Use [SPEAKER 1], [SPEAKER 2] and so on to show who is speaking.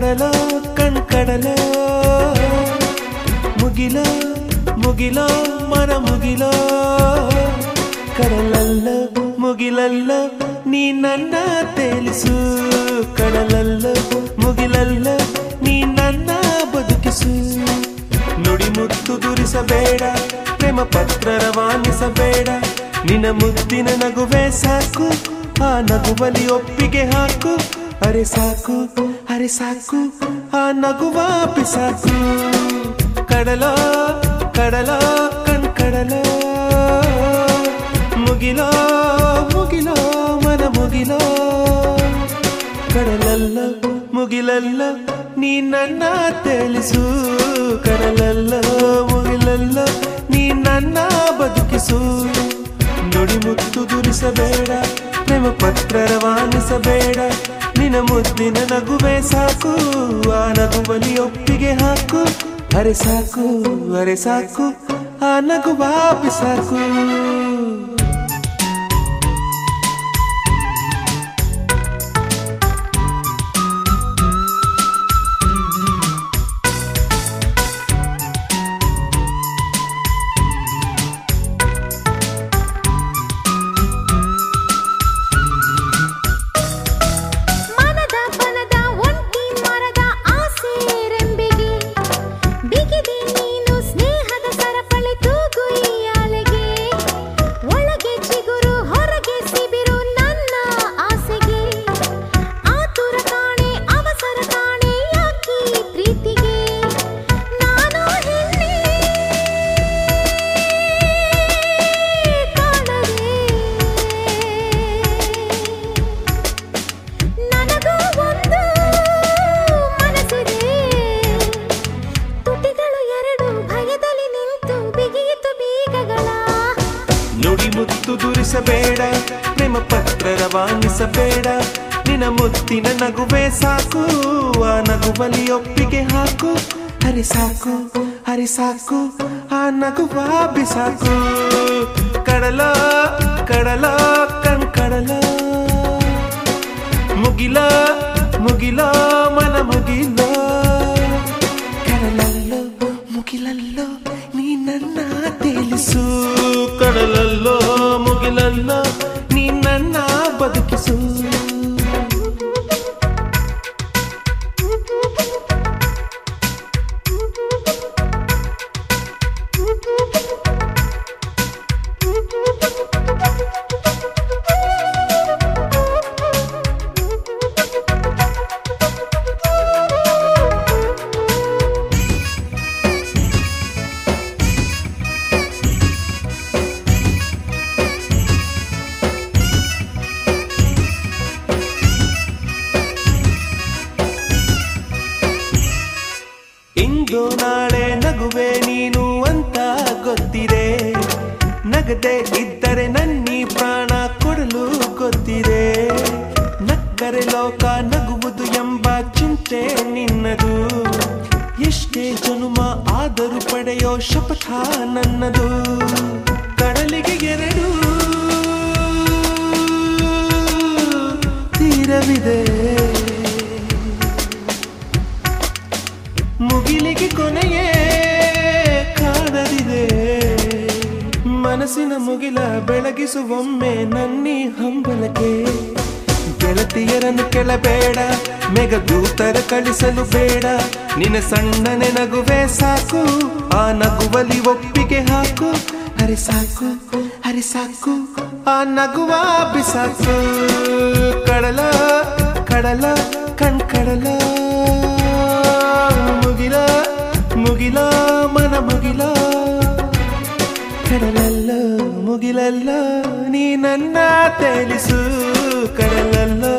[SPEAKER 1] ಕಡಲ ಕಣ್ ಕಡಲ ಮುಗಿಲ ಮುಗಿಲ ಮನ ಮುಗಿಲ. ಕಡಲಲ್ಲ, ಮುಗಿಲಲ್ಲ, ನೀ ನನ್ನ ತೇಲಿಸು. ಕಡಲಲ್ಲ, ಮುಗಿಲಲ್ಲ, ನೀ ನನ್ನ ಬದುಕಿಸು. ನುಡಿ ಮುತ್ತು ದುರಿಸಬೇಡ ಪ್ರೇಮ ಪತ್ರ ರವಾನಿಸಬೇಡ. ನಿನ್ನ ಮುದ್ದಿನ ನಗುವೆ ಸಾಕು, ಆ ನಗುವಲಿ ಒಪ್ಪಿಗೆ ಹಾಕು. ಅರೆ ಸಾಕು ಅರೆ ಸಾಕು, ಆ ನಗುವ ಪಿಸಾಕು. ಕಡಲ ಕಡಲ ಕಣ್ ಕಡಲ ಮುಗಿಲೋ ಮುಗಿಲೋ, ಮನ ಮುಗಿಲೋ. ಕಡಲಲ್ಲ, ಮುಗಿಲಲ್ಲ, ನೀ ನನ್ನ ತಿಳಿಸು. ಕಡಲಲ್ಲ, ಮುಗಿಲಲ್ಲ, ನೀ ನನ್ನ ಬದುಕಿಸು. ನುಡಿ ಮುತ್ತು ದುರಿಸಬೇಡ ಪ್ರೇಮ ಪತ್ರ ರವಾನಿಸಬೇಡ. ನಿನ್ನ ಮುದ್ದಿನ ನಗುವೆ ಸಾಕು ಆ ನಗುವಲಿ ಒಪ್ಪಿಗೆ ಹಾಕು, ಅರೆ ಸಾಕು ಅರೆ ಸಾಕು, ಆ ನಗು ಬಾಪಿ
[SPEAKER 2] ಮನದ
[SPEAKER 1] ಮುತ್ತು ದುರಿಸಬೇಡ ಪ್ರೇಮ ಪತ್ರ ರವಾನಿಸಬೇಡ. ನಿನ ಮುತ್ತಿನ ನಗುವೆ ಸಾಕು, ಆ ನಗುವಲಿ ಒಪ್ಪಿಗೆ ಹಾಕು. ಹರಿ ಸಾಕು ಹರಿ ಸಾಕು, ಆ ಬಾಬಿ ಸಾಕು ಕಡಲ ಕಡಲ ಕಣ್ ಕಡಲ ಮುಗಿಲ ಮುಗಿಲ. ಮುಗಿಲಲ್ಲೋ ನೀ ನನ್ನ ತೇಲಿಸು ಕಡಲಲ್ಲೋ ಮುಗಿಲಲ್ಲೋ ನೀ ಬದುಕಿಸು. ಇಂದು ನಾಳೆ ನಗುವೆ ನೀನು ಅಂತ ಗೊತ್ತಿದೆ. ನಗದೆ ಇದ್ದರೆ ನನ್ನಿ ಪ್ರಾಣ ಕೊಡಲು ಗೊತ್ತಿದೆ. ನಕ್ಕರೆ ಲೋಕ ನಗುವುದು ಎಂಬ ಚಿಂತೆ ನಿನ್ನದು. ಎಷ್ಟೇ ಜನುಮ ಆದರೂ ಪಡೆಯೋ ಶಪಥ ನನ್ನದು. ಕಡಲಿಗೆ ಎರಡು ತೀರವಿದೆ. ಮುಗಿಲಿಗೆ ಕೊನೆಯೇ ಕಾಣದಿದೆ ಮನಸ್ಸಿನ ಮುಗಿಲ ಬೆಳಗಿಸುವೊಮ್ಮೆ ನನ್ನಿ ಹಂಬಲಕ್ಕೆ. ಗೆಳತಿಯರನ್ನು ಕೆಳಬೇಡ ಮೆಗದೂತರ ಕಳಿಸಲು ಬೇಡ. ನಿನ್ನ ಸಣ್ಣನೆ ನಗುವೆ ಸಾಕು, ಆ ನಗುವಲಿ ಒಪ್ಪಿಗೆ ಹಾಕು. ಹರಿ ಸಾಕು ಹರಿ ಸಾಕು, ಆ ನಗುವ ಬಿಸಾಕು. ಕಡಲ ಕಡಲ ಕಣ್ ಮುಗಿಲಲ್ಲ ನೀ ನನ್ನ ತೇಲಿಸು ಕಡಲಲ್ಲ ಮುಗಿಲಲ್ಲ ನೀ ನನ್ನ